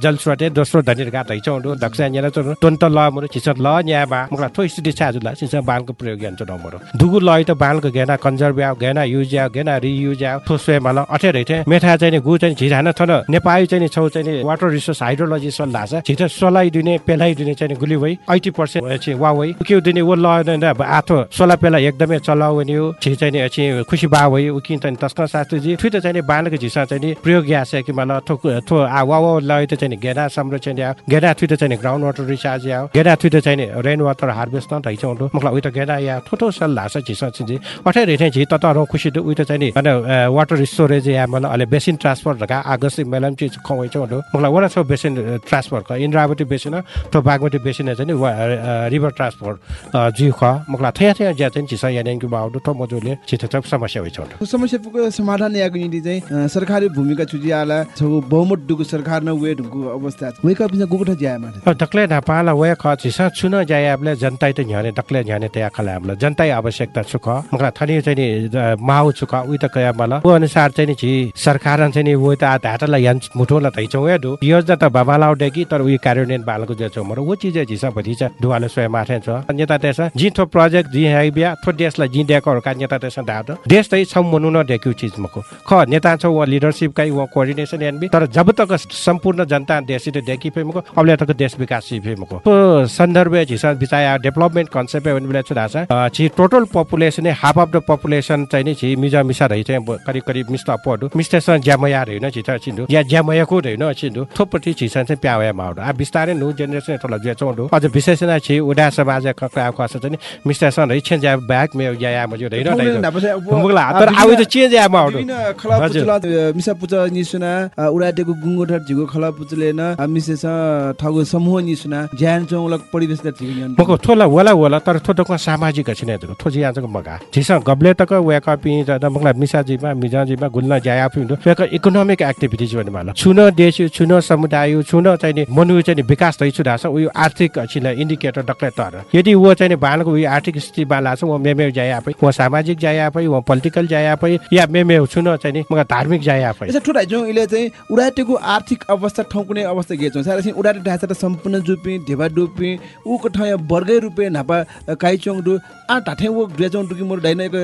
Speaker 22: जल स्रोते दोस्रो धनिर गा दै चौडो दक्ष न्याना चो टन्त ल मुरो छिस ल न्या बा मुला थो स्थिति छाजु ला छिस बालको प्रयोग यान्छ न मरो। दुगु लय त बालको गेना कन्जर्भ या गेना युज या गेना रियुज या थो स्वे माला अठे रैथे। मेथा चाहिँ नि गु चाहिँ झिरान थन। नेपाली चाहिँ छौ चाहिँ वाटर रिसोर्स हाइड्रोलोजी सल लासा। छिटो सोलाइ दिने पेलाइ दिने चाहिँ नि गुली वइ 80% चाहिँ वा वइ उक्यु दिने वो अब आथो सोला पेला एकदमै चलाउ नि हो छि चाहिँ अछि खुसी बा वइ उकिन चाहिँ तस्क शास्त्रीजी फिट चाहिँ नि बालको झिसा चाहिँ प्रयोग यासे कि माला थो थो आ वा वा त चाहिँ नि गेना संरक्षण या। गेना थुइ त चाहिँ ग्राउन्ड वाटर रिचार्ज या। गेना थुइ त चाहिँ रेन वाटर हार्भेस्ट न ढै चौँडो मखला उइ त गेना या थोथो सल लासा झिसा छिजी अठै रेठे झि त त खुसी त चाहिँ नि अन वाटर स्टोरेज या मला अले बेसिन ट्रान्सफर ढका आगस्ट मेलम चिज खवै चौँडो मखला वरा छ बेसिन ट्रान्सफर इन्द्रावती बेसिन तो बागमती चाहिँ नि रिभर ट्रान्सपोर्ट जी ख मखला थया थया ज्या चाहिँ झिसा याने कि बाउडो त मजुले छिटो छ समस्या होइ चौँडो
Speaker 5: समस्या पुगो समाधान याको निम्ति चाहिँ सरकारी भूमिका छुजी आला छौ बहुमत दुगु सरकार न वे ढुङ्गु अवस्था वेका पिना गुगुठ ज्याया माथे
Speaker 22: दक्ले नेपाल वे ख छिसा छुन जाय आपले जनता त झ्याने दक्ले झ्याने त्या खला आपले जनता आवश्यकता छुक मखला थनी चाहिँ नि माउ छुक उइ त कया मला वो अनुसार चाहिँ नि छि सरकार चाहिँ नि वो त धाटला यान मुठोला तैचौ या दु योजना त बाबालाउ डेकी तर उइ कार्यान्वयन बालको जेचौ मरो चिज झिसा भदिचा दुवाले स्वयं माथे छ अन्यता त्यसमा जी थो प्रोजेक्ट जी है बिया थो देशलाई जी दिएको का नेता त्यसमा धाट देश तै छौ मनु न चिज मको ख नेता छौ व लिडरशिप काई व कोअर्डिनेसन एनबी तर जब तक सम्पूर्ण जनता देशित देखि फेमको अबले तक देश विकास फेमको सन्दर्भ झिसा बिचाया डेभलपमेन्ट कन्सेप्ट भने बेला छुदासा छि total population half of the population चाहिँ नि छि मिजा मिसा रहि चाहिँ करिब करिब मिस्ता पडु मिस्टेसन ज्यामया रहिन छिटा छिन्दु या ज्यामयाको रहिन छिन्दु थोपटी छिसन चाहिँ प्यावया माउडु आ बिस्तारै नु जेनेरेसन जे चौडु अझ विशेषण छि उडा समाज कक्रा खस चाहिँ नि मिस्टेसन रहि छेन ज्या ब्याक मे या या मजु रहिन रहिन मुगला तर आउ त चेन्ज या माउडु
Speaker 5: विभिन्न खला पुचला अ, मिसा पुच निसुना अ, उडाटेको गुङ्गोठर झिगो खला पुचले न अ, मिसेस अ, ठगु समूह निसुना ज्यान चौलक परिवेश त झिगो न्यान
Speaker 22: मको थोला वला वला तर थोटोको सामाजिक त मगा। गब्ले तक मगला जाया पि वेका इकोनोमिक एक्टिभिटिज भने माला छुन देश छुन समुदाय छुन चाहिँ नि मनु चाहिँ विकास दै छुदास उयो आर्थिक छिन इन्डिकेटर डक्ले तर यदि वो चाहिँ बालको उयो आर्थिक स्थिति बाला छ वो मेमे जाया पै वो सामाजिक जाया पै वो पोलिटिकल जाया पै या मेमे छुन चाहिँ नि मगा धार्मिक जाया पै
Speaker 5: यसो ठुटा जौँ इले चाहिँ उडाटेको आर्थिक अवस्था ठाउँकुने अवस्था गेछौँ चाहिँ उडाटे ढाँचा त सम्पूर्ण जुपी ढेबा डुपी उको ठाउँ वर्गै रूपे नापा काइचोङ डु आ ढाठे वो ग्रेचोङ डुकी मोर डाइनेको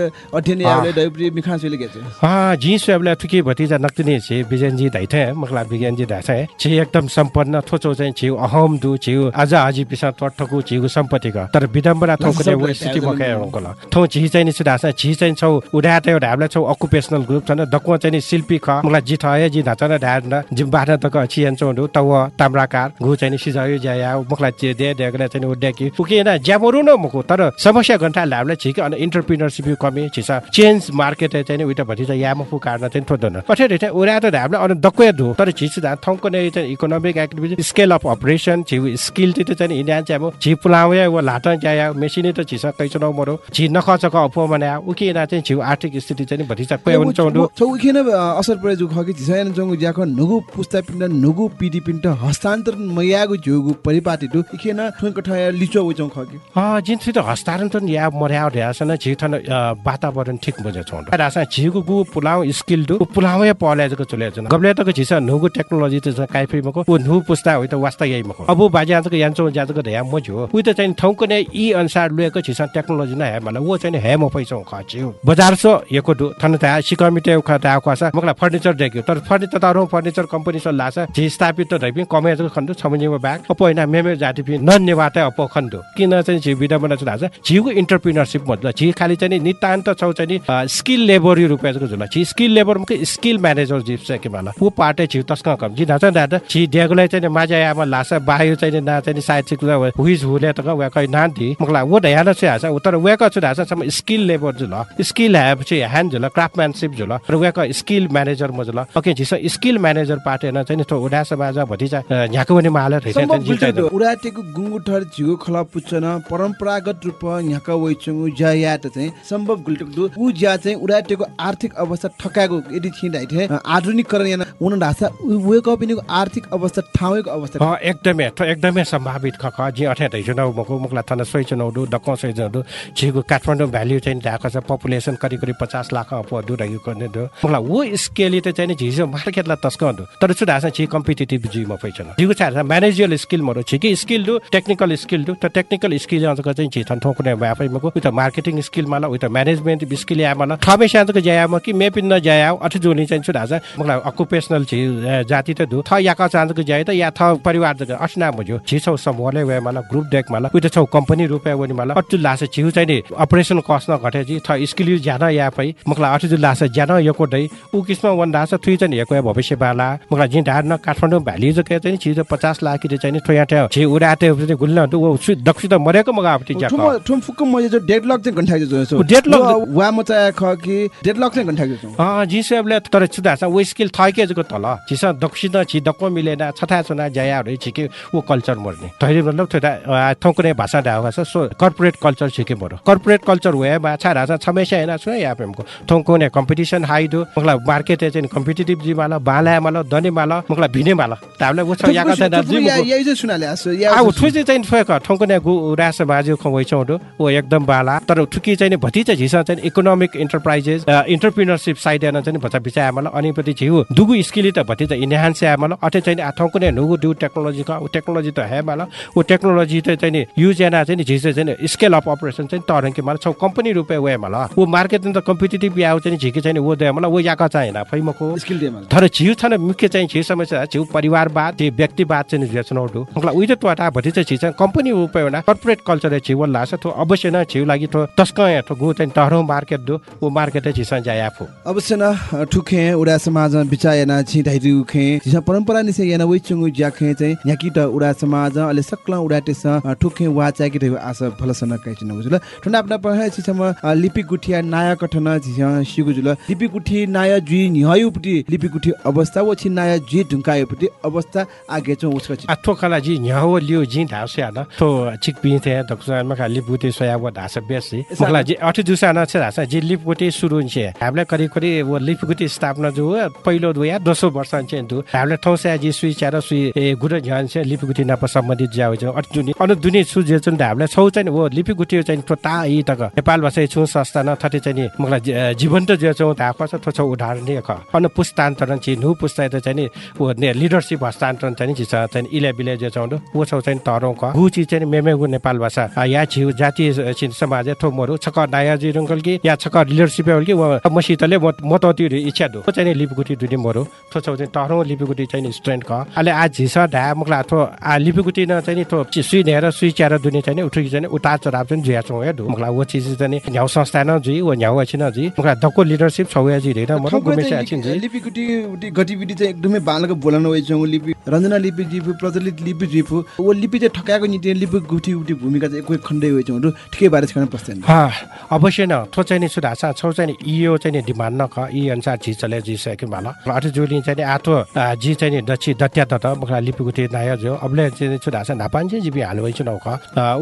Speaker 5: डाइप्री मिखा सुले गेछौँ
Speaker 22: हाँ जी स्वेबला थुकी भतिजा नक्तिने छे बिजनजी दैथे मखला बिजनजी दैथे छे एकदम सम्पन्न थोचो चाहिँ छिउ अहम दु छिउ आज आजी पिसा टठको छिउ सम्पत्ति का। तर विडम्बना थौ कने वो स्थिति मकै अंकल थौ छि चाहिँ नि छि चाहिँ छौ उडाटे एउटा हामीलाई छौ अकुपेसनल ग्रुप छन दक्व चाहिँ नि शिल्पी ख। मलाई जी थय जी धाचन ढाड न जिम बाटा तक छियन चौडु तव ताम्राकार गु चाहिँ नि सिजायो जाया मखला चे दे देगले चाहिँ उड्याकी उके न ज्यामरु न मको तर समस्या घन्टा हामीले छिक अनि इन्टरप्रिनरसिप कमी छिसा चेन्ज मार्केट चाहिँ नि उइटा भति चाहिँ यामफु काट्न चाहिँ थोदन रेटे उरा त हामीले अनि दक्वे दु तर छिस दा थौको नै चाहिँ economic activity scale of operation छि स्किल त चाहिँ चाहिँ अब छि पुलावे व लाटा जाया मेसिन त छिस तै चुनाउ मरो छि नखचक अपो मने उके ना चाहिँ छि आर्थिक स्थिति चाहिँ भति चाहिँ कोइ हुन्छ
Speaker 5: छौ असर परे जु खकि झिसायन जंगु ज्याख नुगु पुस्ता पिण्ड नुगु पिडी पिण्ड हस्तान्तरण मयागु जोगु परिपाटी दु इखेन ठुंक ठया लिचो उचौ खकि
Speaker 22: जिन छिटो हस्तान्तरण या मर्या ढ्यासन झि थन अ, वातावरण ठिक बजे छौँ रासा झिगु गु पुलाउ स्किल दु पुलाउ पले जको चले जन गबले तक झिस नुगु टेक्नोलोजी त छ काइफे मको उ नु पुस्ता होइ त वास्ता यही मको अब बाजे आजको यान्चो ज्याजको ध्या म जो उ त चाहिँ थौको ने ई अनुसार लुएको झिस टेक्नोलोजी न हे मला वो चाहिँ हे म पैसा खच्यो बजार सो यको दु थन त सिकमिटे मकला फर्निचर देख्यो। तर फर्निचर त अरु फर्निचर कम्पनी सो लासा झि स्थापित त दैपि कमे जको खण्डु छमनिमा ब्याग अप हैन मेमे जाति पि नन्यवाते अप खण्डु। किन चाहिँ झि विडम्बना छ दासा झिउको इन्टरप्रिनरसिप मतलब झि खाली चाहिँ नि नितान्त छौ चाहिँ नि स्किल लेबर रुपियाँको जुल झि स्किल लेबर स्किल म्यानेजर जिप छ के मला? उ पाटे झिउ तस्का कम झि नाच दादा? झि डेगुलाई चाहिँ नि माजा यामा लासा बायो चाहिँ नि ना चाहिँ नि साइड सिक हुइज हुले त कइ नान्ति मकला वो दयाना छ हासा उतर वेका छु हासा सम स्किल लेबर जुल स्किल चाहिँ ह्यान्ड जुल क्राफ्टम्यानसिप जुल र वेका स्किल म्यानेजर म जुल ओके झिस स्किल म्यानेजर पाटेन चाहिँ नि थो उडा समाज भतिजा झ्याको पनि माले चाहिँ
Speaker 5: उडाटेको गुङ्गु ठर झिगो खला पुच्चन परम्परागत रूप यहाँका वइचुङु ज्या त चाहिँ सम्भव गुल्टो दु उ ज्या चाहिँ उडाटेको आर्थिक अवस्था ठकाएको यदि छिँडाइ थे आधुनिकरण उन ढासा वेक अप आर्थिक अवस्था ठाउँको अवस्था
Speaker 22: एकदमै एकदमै सम्भावित ख ख जी अठे दै जुन मको मुखला थन चुनौ दु डक सोइ जुन झिगु काठमाडौँ भ्याल्यु चाहिँ ढाको छ पपुलेसन करिब करिब पचास लाख अप दु रह्यो गर्ने दु मुखला वो स्केल त चाहिँ झिजो मार्केटला तस्क दु तर छु ढासा छि कम्पिटिटिभ जी म पैछन झिगु छ म्यानेजियल स्किल मरो छि कि स्किल दु टेक्निकल स्किल दु त टेक्निकल स्किल अझ चाहिँ छि थन ठोकुने व्यापार मको उता मार्केटिङ स्किल मला उता म्यानेजमेन्ट स्किल या मला थमे शान्तको ज्याया म कि मेपिन न ज्याया अठि जोनी चाहिँ छु ढासा मुखला अकुपेसनल छि जाति त दु थ याका चान्सको ज्याय त या थ परिवार जग अठना मुजो छि छौ समूहले वे मला ग्रुप डेक मला उता छौ कम्पनी रुपया वनि मला अटु लासे छिउ चाहिँ नि अपरेसन कस्ट न घटे जी थ स्किल यु ज्यादा या पै मुखला अठि जु लासे ज्यादा यको दइ उ किस्म वन दास थुइ चाहिँ यको भविष्य बाला मुखला जि ढार न काठमाडौँ भ्याली जो के चाहिँ छि 50 लाख कि चाहिँ थोया ठ्या छि उडाते गुल्न उ दक्षिण त मरेको मगा अपति ज्या
Speaker 5: ठुम ठुम फुक्क म जो डेडलक चाहिँ गन्ठा जो
Speaker 22: उ डेडलक
Speaker 5: वा म चाहिँ ख कि डेडलक चाहिँ गन्ठा जो
Speaker 22: अ जी सेबले तर छुदा स उ स्किल थके जको तल। छिस दक्षिण छि डक्को मिलेन छथा छना जया रे छिके उ कल्चर मर्ने तहिले मतलब थोड़ा थोकने भाषा डावा स सो कर्पोरेट कल्चर छिके मरो कर्पोरेट कल्चर वे बा छा राजा छमेशा हैन छ या पेमको थोंको ने कंपटीशन हाई दो। मगला मार्केट चाहिँ कम्पिटिटिभ जी माला बाला माला दने माला मगला भिने माला। ताबले वो छ या का त
Speaker 5: जी या जो सुनाले आसो या
Speaker 22: आ थुइ चाहिँ थोंको ने गु रास बाजु खवइ छौ दो ओ एकदम बाला। तर थुकी चाहिँ भति चाहिँ झिसा चाहिँ इकोनोमिक इन्टरप्राइजेस इन्टरप्रिनरशिप साइड हेर्न चाहिँ भचा बिचा आमला अनि पछि झिउ। दुगु स्किल त भति चाहिँ इन्हान्स आमला। अथे चाहिँ आथौको ने नुगु दु टेक्नोलोजी टेक्नोलोजी त है माला ओ टेक्नोलोजी त चाहिँ युज एना चाहिँ झिसे चाहिँ स्केल अप अपरेसन चाहिँ तरङ के माला। छौ कम्पनी रुपे वे माला। ओ मार्केट त कम्पिटिटिभ याउ चाहिँ झिके चाहिँ वो दे माला वो याका चाहिँ ना फैमको
Speaker 5: स्किल दे माला।
Speaker 22: तर झिउ छन मुख्य चाहिँ झिउ समस्या झिउ परिवारवाद झिउ व्यक्तिवाद चाहिँ जेचनो दु मगला उइते तो ता भति चाहिँ झिसे कम्पनी रुपे होना कर्पोरेट कल्चर झिउ लास तो अवश्य न झिउ लागि तो तस्क तो गु चाहिँ तहरो मार्केट दु। ओ मार्केट झिसा जाया फु।
Speaker 5: अवश्य न ठुखे उडा समाज बिचा याना छि धाइ दुखे झिसा परम्परा निसे याना वइ चंगु ज्याखे चाहिँ याकी त उडा समाज। अले सक्ला उडाटे स ठुखे वा चाकी रे आस फलसन कै छिन बुझल ठुना अपना पहे छि सम लिपि गुठिया नाया कठन झिसा सिगु जुल लिपि गुठी नाया जुइ निहयु पुटी लिपि गुठी अवस्था वो छि नाया जुइ ढुंकायो पुटी अवस्था आगे उसको छि
Speaker 22: अथो कला जी न्याहो लियो जी धासे आना तो चिक पि थे दक्सन मा खाली बुते सोया वो धास बेसी मखला जी अठ दुसा न छ धास जी लिप गुटी सुरु छ हामीले करि करि वो लिप गुटी स्थापना जो पहिलो दु या दोस्रो वर्ष छ दु हामीले थौसा जी सुइ चार सुइ ए गुड झ्यान छ लिप गुटी नप सम्बन्धित ज्याउ छ अट जुनि अनु दुनि सु जे छन् हामीले छौ चाहिँ वो लिपि गुटी चाहिँ तो ता इ तक। नेपाल भाषा छु संस्था न थटे चाहिँ मखला जीवन्त जे छौ थो छौ उदाहरण ने ख। अनु पुस्तान्तरण छि नु पुस्ता त चाहिँ वो ने लिडरशिप हस्तान्तरण चाहिँ छि चाहिँ इले बिले जे छौ वो छौ चाहिँ तरौ क गु छि चाहिँ मेमे गु नेपाल भाषा या छि जातीय छिन समाज थो मोरु छक नाया जी रंगल कि या छक लिडरशिप होल कि म सितले म त त्यो इच्छा दु। चाहिँ लिपि गुटी दुनि मोरु थो छौ चाहिँ तरौ लिपि गुटी चाहिँ स्ट्रेन्थ क अले आज झिस ढा मखला थो आ लिपि गुटी न चाहिँ थो सुइ नेर सुइ च्यार दुनि चाहिँ उठि चाहिँ उता चराब चाहिँ जुया छौ या दु मखला वो चिज चाहिँ न्याउ संस्था न जुइ वो न्याउ अछि न जुइ मखला दको लिडरशिप छौ या जी रे म गुमेसे अछि जी।
Speaker 5: लिपि गुटी गतिविधि चाहिँ एकदमै बालको बोलन वइ छौ लिपि रञ्जना लिपि जी प्रचलित लिपि जी वो लिपि चाहिँ ठकाएको नीति लिपि गुठी गुठी भूमिका चाहिँ एकै खण्डै वइ छौ ठिकै बारे छ प्रश्न
Speaker 22: हा अवश्य न। थो चाहिँ सुधा छ छौ चाहिँ इयो चाहिँ डिमान्ड न ख इ अनुसार जी चले जी सके माला अठ जोली चाहिँ आतो जी चाहिँ दछि दत्या त मखला लिपि गुठी नाय जो अबले चाहिँ सुधा छ नापान चाहिँ जिबि हालवइ छु नख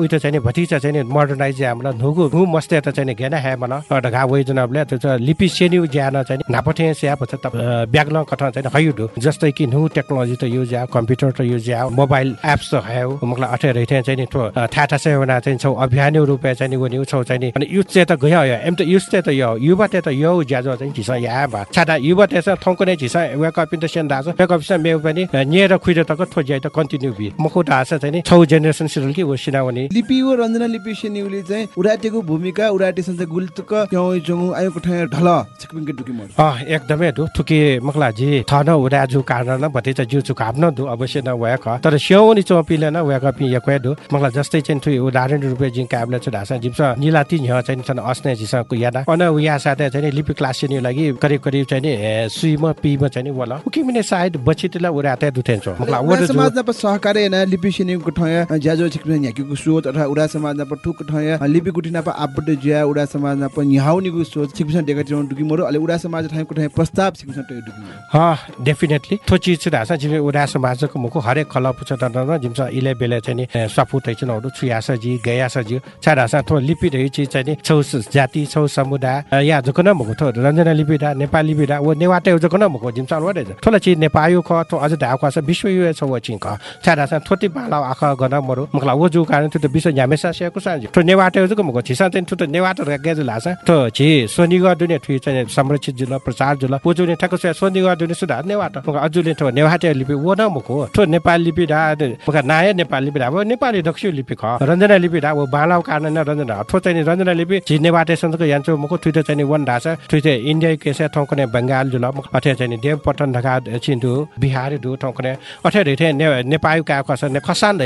Speaker 22: उइ त चाहिँ भतिजा चाहिँ मोडर्नाइज हमरा नुगु नु मस्ते त चाहिँ गेना है मला ढगा वइ जन अबले त लिपि सेन्यु ज्यान चाहिँ नापठे स्या पछि त ब्याग्न कथा चाहिँ हयुडु जस्तै कि नु टेक्नोलोजी त युज या कम्प्युटर त युज या मोबाइल एप्स त है मखला अठे रहिथे चाहिँ थो थाटा से वना चाहिँ छौ अभियान रुपे चाहिँ वनि छौ चाहिँ अनि युज चाहिँ त गयो एम त युज चाहिँ त यो युवा त यो ज्याजो चाहिँ झिसा या बा छाटा युवा त्यसमा थौको नै झिसा वे कपि त सेन दास वे कपि मे पनि निएर खुइर त थो ज्याइ त कन्टिन्यू बि मखो दास चाहिँ नि छौ जेनेरेसन सिरल कि वसिना वनि
Speaker 5: लिपि व रञ्जना लिपि सेन्युले चाहिँ उराटेको भूमिका उराटे संस्था गुल्तक क्यौ जंगु आयो कठा ढल छिकपिङके डुकी मर
Speaker 22: अ एकदमै दु थुके मखला जी थन उरा जु कारण न भते त जु चुकाब न दु अवश्य न वया ख। तर स्याउ नि चोपिले न वया कपि यक्वे दु मखला जस्तै चाहिँ थु उदाहरण रुपे जिङ काबले छ ढासा जिप्स निलाति न्ह चाहिँ छन अस्ने जिसा कु यादा अन उया साथे चाहिँ लिपि क्लास नि लागि करिब करिब चाहिँ नि सुइम पिम चाहिँ नि वला। उकि मिने सायद बचितला उरा ते दुथेन छ। मखला
Speaker 5: उरा समाज न सहकार्य न लिपि सेनि गठया ज्याजो छिकपिङ याकीको सोच अथवा उरा समाज न ठुक ठया लिपि गुटी न आपट ज्या उरा समाज न न्याउनी गु सोच छिकपिङ डेका टिउ डुकी मोरो अले उरा समाज ठाइ कुठै प्रस्ताव छिकपिङ टय डुकी
Speaker 22: हा डेफिनेटली थो चिज छ ढासा जिमे उरा समाजको मुखो हरेक खला पुछ त न जिमसा इले बेले चाहिँ नि सपुत चाहिँ नहरु छुयास जी गयास जी छ ढासा थो लिपि रहि चिज चाहिँ नि छौ जाति छौ समुदाय या जको न मुखो थो रञ्जना लिपि दा नेपाली लिपि दा वो नेवाटे जको न मुखो जिमसा वडे थोला चिज नेपायो ख थो अझ ढा ख विश्व यु छ वचिङ ख। छ ढासा थो ती बाला आखा गना मरो। मखला वो जो कारण त्यो बिस न्यामेसा से कुसा तो नेवाटे जो मको छिसा चाहिँ त्यो नेवाटे रे गेज लासा। तो छि सोनिगा दुने थुइ चाहिँ संरक्षित जिल्ला प्रचार जिल्ला वो जो ने ठक से सोनिगा दुने सुधा नेवाटे। मको अजुले तो नेवाटे लिपि वो न मको तो नेपाल लिपि दा। मका नाय नेपाल लिपि वो नेपाली दक्षिण लिपि ख। रञ्जना लिपि दा वो बालाउ कारण न रञ्जना थो चाहिँ रञ्जना लिपि। छि नेवाटे सन्तको यान्चो मको थुइ चाहिँ वन ढासा थुइ चाहिँ इन्डिया केसे ठौकने बंगाल जुल। अथे चाहिँ देव पटन ढका छिन्दु बिहार दु ठौकने अथे रेथे नेपाल का खस ने खसान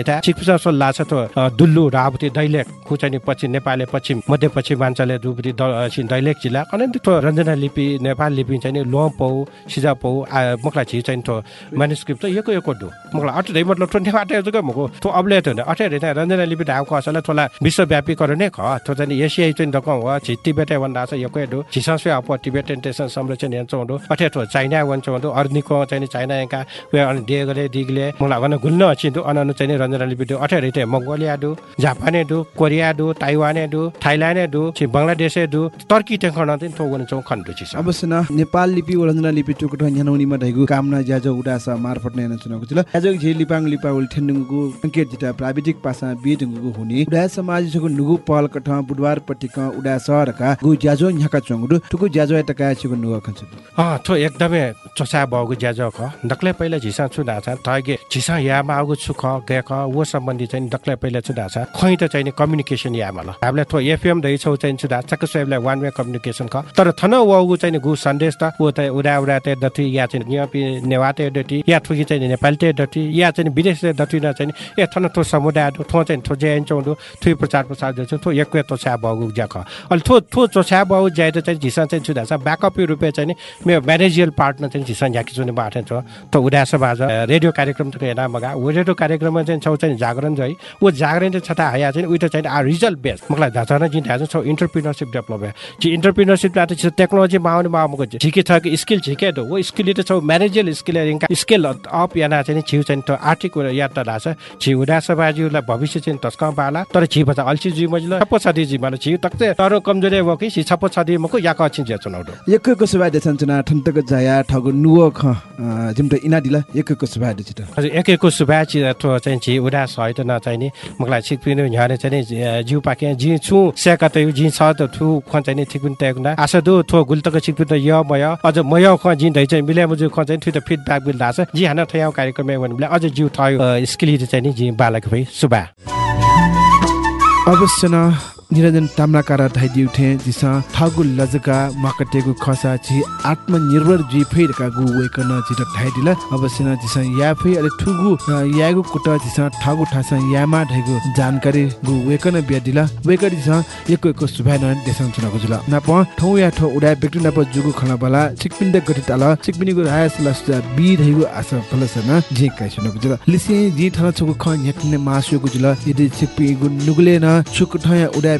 Speaker 22: सो लाछ त दुल्लु रावती दैलेख खु चाहिँ पछि नेपालले पश्चिम मध्य पश्चिमाञ्चलले दुबरी दैलेख जिल्ला कने त्यो रञ्जना लिपि नेपाल लिपि चाहिँ लोम पौ सिजा पौ मकला छि चाहिँ तो म्यानुस्क्रिप्ट त यको यको दु मकला अटे मतलब तो नेवाटे जको मको तो अबले त अटे रेथा रञ्जना लिपि ढाउ खसले थोला विश्वव्यापी करने ख। तो चाहिँ एसिया चाहिँ दक हो। छि टिबेटे भन्दा छ यको दु छिससे अप टिबेटन टेसन संरक्षण दु अटे तो चाइना वन्छ दु अर्निको चाहिँ चाइना का वे अनि डेगले दिगले मलाई भन गुल्न अचिन्दु। अननु चाहिँ रञ्जना लिपि दु अटे रेथे मङ्गोलिया दु जापाने दु कोरिया दु ताइवाने दु थाइल्यान्ड दु छि बङ्गलादेश दु टर्की टेखन चाहिँ थोगन चौ खण्डु छि
Speaker 5: अवश्य न नेपाल लिपि वलञ्जना लिपि टुकुट न्यानौनीमा ढैगु कामना ज्याजो उडास मार्फत नै चुनाको छिल ज्याजो झे लिपाङ लिपा उल ठेन्डुङको अंकेत जिता प्राविधिक पासा बि ढुङको हुने उडा समाज छको नुगु पहल कठ बुधबार पट्टिक उडा सहरका गु ज्याजो न्याका चंगु टुकु ज्याजो टका छको नुगु खन्छ
Speaker 22: अ थो एकदमै चसा बगु ज्याजो ख। डक्ले पहिला झिसा छु दाछा थगे। झिसा यामा आगु छु ख गे ख वो सम्बन्धी चाहिँ डक्ले पहिला छु दाछा खै त चाहिँ कम्युनिकेसन यामा ल हामीले थो एफएम दै छौ चाहिँ छु दाछा के सबलाई वान वे कम्युनिकेसन ख तर थन वगु चाहिँ गु सन्देश त वो त उडा उडा ते दथि या चाहिँ नेवाते दथि या थुकी चाहिँ नेपाली ते या चाहिँ विदेश न चाहिँ ए थन थो समुदाय थो चाहिँ थो जेन चौ दु थुइ प्रचार प्रसार दु थो एक छा बगु ज्या ख अल थो थो चो छा बगु ज्या त चाहिँ झिसा चाहिँ छु दाछा ब्याकअप रुपे चाहिँ मे म्यानेजियल पार्टनर चाहिँ झिसा याकि जुने बाटे छ त उडा समाज रेडियो कार्यक्रम त हेर्न मगा रेडियो कार्यक्रममा चाहिँ छौ चाहिँ जागरण जाइ वो जागरण चाहिँ छता हाया चाहिँ उइट चाहिँ आ रिजल्ट बेस मकला धाचन जिन धाच छौ इन्टरप्रिनरशिप डेभलप भयो। जी इन्टरप्रिनरशिप बाट चाहिँ टेक्नोलोजी माउने मा मको झिके छ। कि स्किल झिके दो वो स्किल त छौ म्यानेजियल स्किल स्किल अप याना चाहिँ छिउ चाहिँ त आर्थिक याद त लाछ छि उडा समाजलाई भविष्य चाहिँ तस्का बाला तर छि बचा अल्छि जी मजल। छप्पो छदी जी माने छि तक तर कमजोरी हो कि छि छप्पो छदी मको या क छिन जे चुनाउ
Speaker 5: एकको सुबा देसन चुना ठन्तक जाया ठगु नुव ख जिमट इना दिला एकको सुबा दे छिट।
Speaker 22: हजुर एकको सुबा छि तो चाहिँ छि उडा सहित न चाहिँ मकलाई छिक पिनु झ्याने चाहिँ जिउ पाके जि छु सेका त जि छ त थु ख चाहिँ ठिक पनि तयक न। आशा दु थो गुल्तक छिक पिनु य मय अझ मय ख जि दै चाहिँ मिले मुजु ख चाहिँ थु त फिडब्याक बिल दास जि हान थयाउ कार्यक्रम भने अझ जिउ थयो स्किली चाहिँ जि बालक भई। सुबा
Speaker 5: अवश्य न। निरञ्जन ताम्राकारा धाइदिउ थे जिसा ठागु लजका माकटेगु खसा छि आत्मनिर्भर जी फेरका गु वेकन जित धाइदिला। अवश्य न जिसा या फे अले ठुगु यागु कुट जिसा ठागु ठासा यामा ढैगु जानकारी गु वेकन बियादिला। वेक जिसा एको एको सुभाइ न देसन चुनाको जुल नाप ठौ या ठौ उडा व्यक्ति नाप जुगु खना बला चिकपिन्द गठित आल चिकपिनीगु रायस लस्ता बि ढैगु आस फलसन जे काइसनको जुल लिसे जी ठना छगु ख न्याकने मासुगु जुल यदि चिकपिगु नुगले न छुक ठया उडा